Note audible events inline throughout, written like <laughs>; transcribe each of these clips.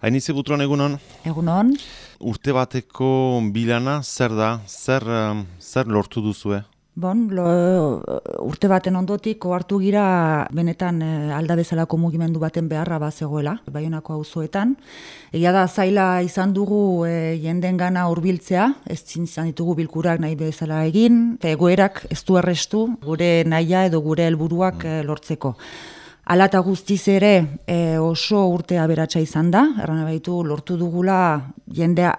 Hainize butron egunon, Egunon, urte bateko bilana zer da, zer, um, zer lortu duzue? bon, lo, urte baten ondotik ohartu gira benetan eh, alda bezalako mugimendu baten beharra bazegoela, baionako auzoetan. Egia da zaila izan dugu e, jenden gana urbiltzea, ez izan ditugu bilkurak nahi bezala egin, eta egoerak ez du errestu gure nahia edo gure helburuak eh, lortzeko. Ala eta guztiz ere e, oso urte aberatsa izan da, erran baitu lortu dugula jendea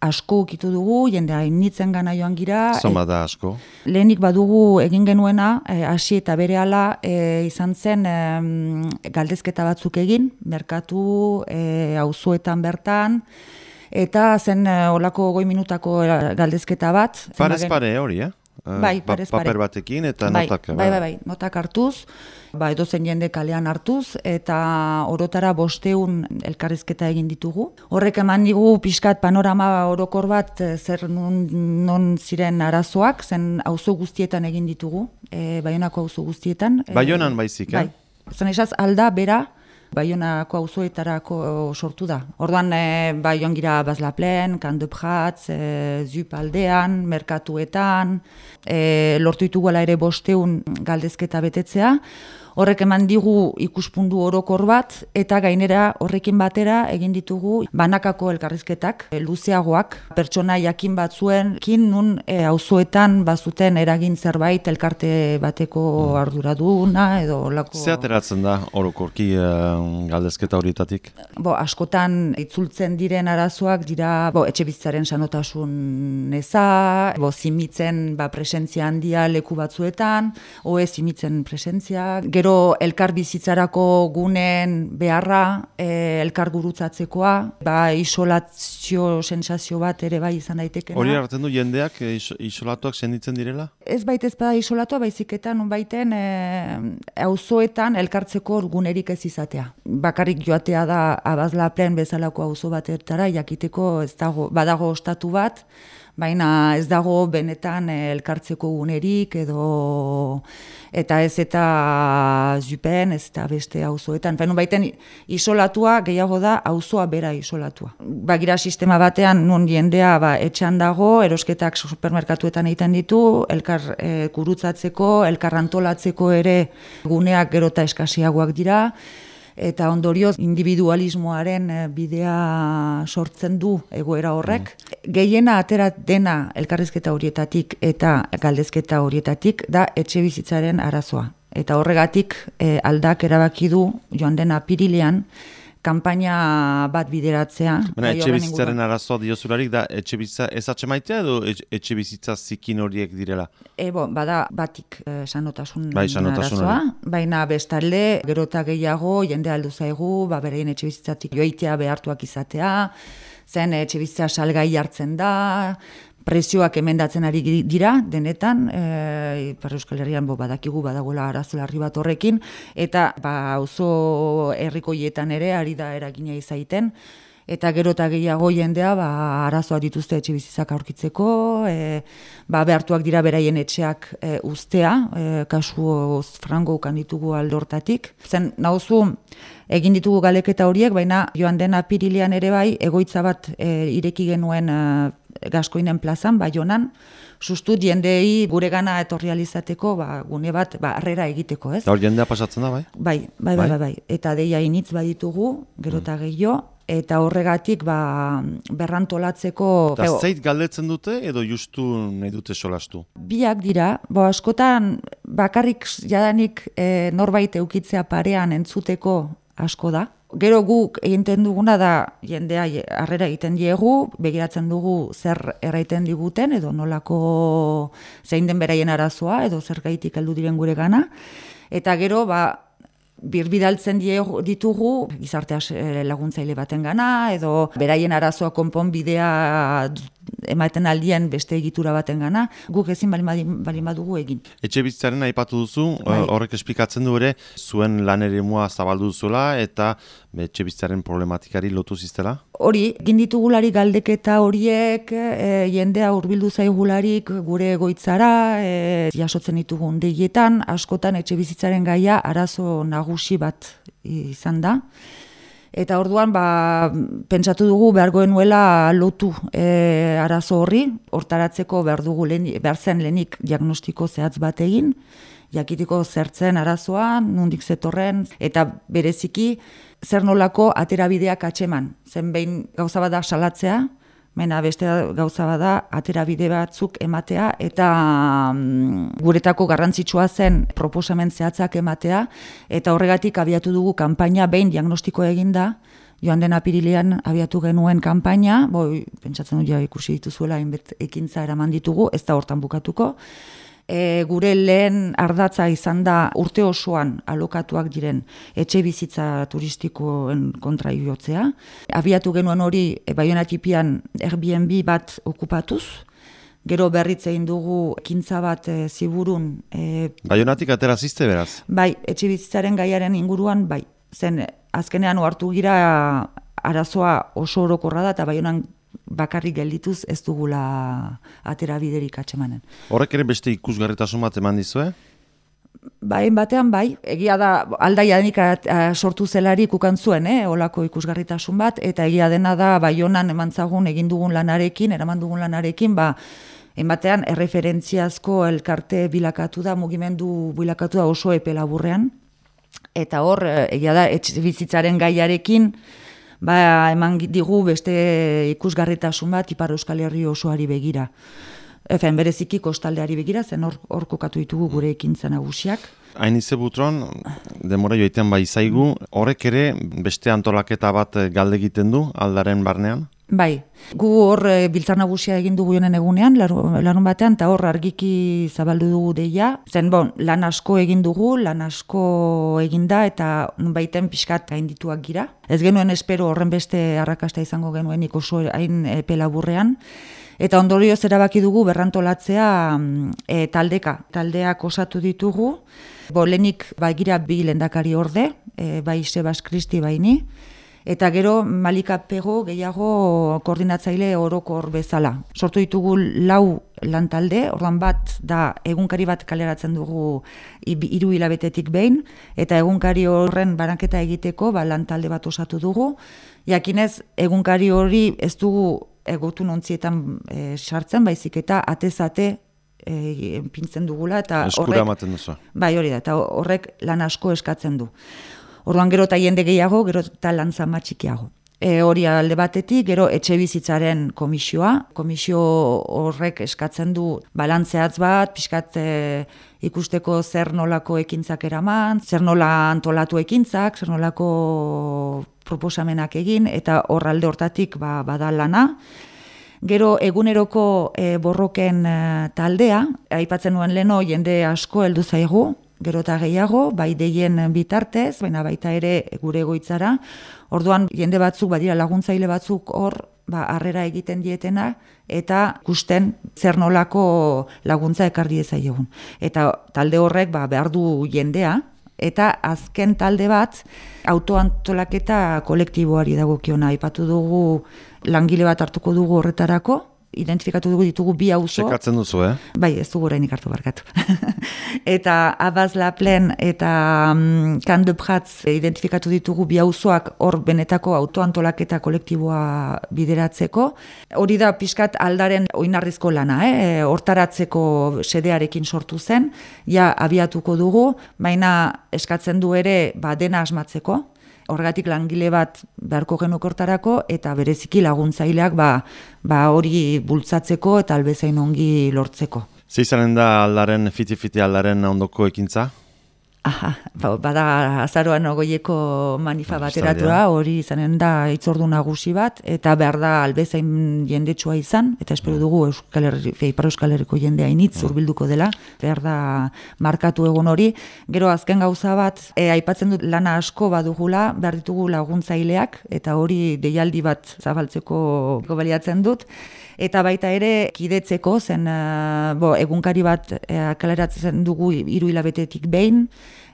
asko ukitu dugu, jendea initzen gana joan gira. Zoma da asko. Lehenik badugu egin genuena, e, hasi eta bere e, izan zen e, galdezketa batzuk egin, merkatu, e, auzoetan bertan, eta zen e, olako goi minutako galdezketa bat. Parez pare hori, eh? Bai, parez pare. Paper batekin eta bai, notak. Bai, bai, bai, notak hartuz, ba, edo zen jende kalean hartuz, eta orotara bosteun elkarrizketa egin ditugu. Horrek eman digu pixkat panorama orokor bat eh, zer non, non ziren arazoak, zen auzo guztietan egin ditugu, e, baionako auzo guztietan. E, Baionan baizik, eh? Bai, zen esaz alda, bera, Baionako auzoetarako sortu da. Orduan e, Baion gira Bazlaplen, Kandepratz, e, Zup aldean, Merkatuetan, e, lortu ditugu ere bosteun galdezketa betetzea. Horrek eman digu ikuspundu orokor bat eta gainera horrekin batera egin ditugu banakako elkarrizketak e, luzeagoak pertsona jakin batzuen kin nun e, auzoetan bazuten eragin zerbait elkarte bateko mm. arduraduna edo lako Ze ateratzen da orokorki e, galdezketa horietatik? Bo, askotan itzultzen diren arazoak dira bo, etxe bizitzaren sanotasun eza, bo, zimitzen ba, presentzia handia leku batzuetan, oe zimitzen presentzia, gero gero elkar bizitzarako gunen beharra, e, elkar gurutzatzekoa, ba, isolazio sensazio bat ere bai izan daiteke. Hori hartzen du jendeak e, isolatuak senditzen direla? Ez baita ez bada isolatua, baizik eta nun baiten e, auzoetan elkartzeko gunerik ez izatea. Bakarrik joatea da abazla plen bezalako auzo batetara, jakiteko ez dago, badago ostatu bat, baina ez dago benetan eh, elkartzeko gunerik edo eta ez eta zupen, ez eta beste auzoetan. Baina baiten isolatua gehiago da auzoa bera isolatua. Bagira sistema batean nun jendea ba, etxan dago, erosketak supermerkatuetan egiten ditu, elkar e, kurutzatzeko, elkar antolatzeko ere guneak gerota eskasiagoak dira, eta ondorioz individualismoaren eh, bidea sortzen du egoera horrek. Mm. Gehiena atera dena elkarrizketa horietatik eta galdezketa horietatik da etxe bizitzaren arazoa. Eta horregatik e, aldak erabaki du joan dena pirilean, kanpaina bat bideratzea. Baina, etxe bizitzaren arazoa diozularik da etxe bizitza ez maitea edo etxe bizitza zikin horiek direla? Ebo, bada batik eh, sanotasun, bai, arazoa, baina bestalde gerota gehiago jende aldu zaigu, ba, berein etxe bizitzatik joitea behartuak izatea, zen etxe bizitza salgai hartzen da, prezioak emendatzen ari dira, denetan, e, Ipar Euskal Herrian bo, badakigu badagoela arazolarri bat horrekin, eta ba, oso herrikoietan ere ari da eragina izaiten, eta gero eta gehiago jendea ba, arazoa dituzte etxe bizizak aurkitzeko, e, ba, behartuak dira beraien etxeak e, ustea, e, kasu frango ditugu aldortatik. Zen, nauzu, egin ditugu galeketa horiek, baina joan den apirilean ere bai, egoitza bat e, ireki genuen e, gaskoinen plazan, bai honan, sustu jendei gure gana etorri alizateko, ba, gune bat, ba, arrera egiteko, ez? Da hor jendea pasatzen da, bai? Bai, bai, bai, bai, bai. bai. eta deia initz baditugu, gero eta mm. gehiago, eta horregatik ba, berrantolatzeko... Eta zeit galdetzen dute edo justu nahi dute solastu? Biak dira, bo askotan bakarrik jadanik e, norbait eukitzea parean entzuteko asko da, Gero guk egiten duguna da jendea harrera egiten diegu, begiratzen dugu zer erraiten diguten edo nolako zein den beraien arazoa edo zer gaitik heldu diren gure gana. Eta gero, ba, birbidaltzen ditugu gizartea laguntzaile baten gana edo beraien arazoa konponbidea ematen aldien beste egitura baten gana, guk ezin bali badugu egin. Etxe bizitzaren aipatu duzu, bai. horrek esplikatzen du ere, zuen lan ere mua zabaldu duzuela eta etxe bizitzaren problematikari lotu ziztela? Hori, ginditugulari galdeketa horiek, e, jendea hurbildu zaigularik gure egoitzara, e, jasotzen ditugun deietan, askotan etxe bizitzaren gaia arazo nagusi bat izan da. Eta orduan, ba, pentsatu dugu behar nuela lotu e, arazo horri, hortaratzeko behar, dugu behar zen lehenik diagnostiko zehatz bat egin, jakitiko zertzen arazoa, nundik zetorren, eta bereziki zer nolako aterabideak atxeman. Zen behin gauza bat da salatzea, mena beste gauza bada atera bide batzuk ematea eta mm, guretako garrantzitsua zen proposamen zehatzak ematea eta horregatik abiatu dugu kanpaina behin diagnostiko eginda joan den apirilean abiatu genuen kanpaina, boi, pentsatzen dut ja ikusi dituzuela ekintza eraman ditugu, ez da hortan bukatuko, e, gure lehen ardatza izan da urte osoan alokatuak diren etxe bizitza turistikoen kontra jotzea. Abiatu genuen hori e, Baionatipian Airbnb bat okupatuz, gero berritze egin dugu ekintza bat e, ziburun. E, Baionatik atera ziste beraz? Bai, etxe bizitzaren gaiaren inguruan, bai. Zen, azkenean ohartu gira arazoa oso orokorra da, eta baionan bakarrik geldituz ez dugula atera biderik atxemanen. Horrek ere beste ikusgarritasun bat eman dizue? Bai, batean bai, egia da aldaia denik sortu zelari kukan zuen, eh, olako ikusgarritasun bat, eta egia dena da baionan eman zagun egin dugun lanarekin, eraman dugun lanarekin, ba, enbatean erreferentziazko elkarte bilakatu da, mugimendu bilakatu da oso epe laburrean, eta hor, eh, egia da, etxe bizitzaren gaiarekin, ba, eman digu beste ikusgarritasun bat Ipar Euskal Herri osoari begira. Efen, bereziki kostaldeari begira, zen hor, hor kokatu ditugu gure ekintzen nagusiak. Hain butron, demora joitean bai zaigu, horrek ere beste antolaketa bat galde egiten du aldaren barnean? Bai, gu hor e, biltzar nagusia egin dugu jonen egunean, larun batean, eta hor argiki zabaldu dugu deia. Zen, bon, lan asko egin dugu, lan asko eginda, eta baiten pixkat gaindituak gira. Ez genuen espero horren beste arrakasta izango genuen ikoso hain e, pelaburrean. Eta ondorio erabaki dugu berrantolatzea e, taldeka. Taldeak osatu ditugu, bo lenik bai gira bi lendakari orde, e, bai Sebas Kristi baini, eta gero Malika Pego gehiago koordinatzaile orokor bezala. Sortu ditugu lau lantalde, ordan bat da egunkari bat kaleratzen dugu hiru hilabetetik behin, eta egunkari horren baraketa egiteko ba, lantalde bat osatu dugu. Jakinez, egunkari hori ez dugu egotu nontzietan e, sartzen, baizik eta atezate e, pintzen dugula. Eta Eskura ematen duzu. Bai hori da, eta horrek lan asko eskatzen du. Orduan gero eta jende gehiago, gero eta lantzama txikiago. E, hori alde batetik, gero etxe bizitzaren komisioa. Komisio horrek eskatzen du balantzeatz bat, pixkat e, ikusteko zer nolako ekintzak eraman, zer nola antolatu ekintzak, zer nolako proposamenak egin, eta hor alde hortatik ba, bada lana. Gero eguneroko e, borroken e, taldea, aipatzen nuen leno jende asko heldu zaigu, gero eta gehiago, bai deien bitartez, baina baita ere gure egoitzara. Orduan, jende batzuk, badira laguntzaile batzuk hor, ba, arrera egiten dietena, eta kusten zer nolako laguntza ekarri ezaiegun. Eta talde horrek ba, behar du jendea, eta azken talde bat, autoantolaketa kolektiboari dagokiona. Ipatu dugu langile bat hartuko dugu horretarako, identifikatu dugu ditugu bi auzo. Sekatzen duzu, eh? Bai, ez dugu orain ikartu barkatu. <laughs> eta Abaz Laplen eta um, Kan Pratz identifikatu ditugu bi auzoak hor benetako autoantolaketa kolektiboa bideratzeko. Hori da pixkat aldaren oinarrizko lana, eh? hortaratzeko sedearekin sortu zen, ja abiatuko dugu, baina eskatzen du ere ba, dena asmatzeko, horregatik langile bat beharko genukortarako eta bereziki laguntzaileak ba, ba hori bultzatzeko eta albezain ongi lortzeko. Zeizanen da aldaren, fiti-fiti aldaren ondoko ekintza? Aha, ba, bada azaroan ogoieko manifa bateratua, hori izanen da itzordu nagusi bat, eta behar da albezain jendetsua izan, eta espero mm. dugu Euskal Herri, Feipar Euskal Herriko jendea initz mm. urbilduko dela, behar da markatu egun hori. Gero azken gauza bat, e, aipatzen dut lana asko badugula, behar ditugu laguntzaileak, eta hori deialdi bat zabaltzeko baliatzen dut, eta baita ere kidetzeko zen uh, bo, egunkari bat uh, kaleratzen dugu hiru hilabetetik behin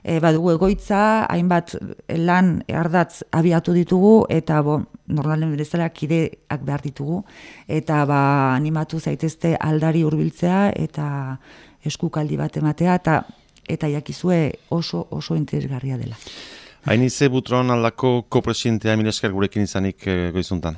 e, badugu egoitza hainbat lan ardatz abiatu ditugu eta bo normalen bezala kideak behar ditugu eta ba animatu zaitezte aldari hurbiltzea eta eskukaldi bat ematea eta eta jakizue oso oso interesgarria dela Hainize butron aldako kopresidentea milesker gurekin izanik goizuntan.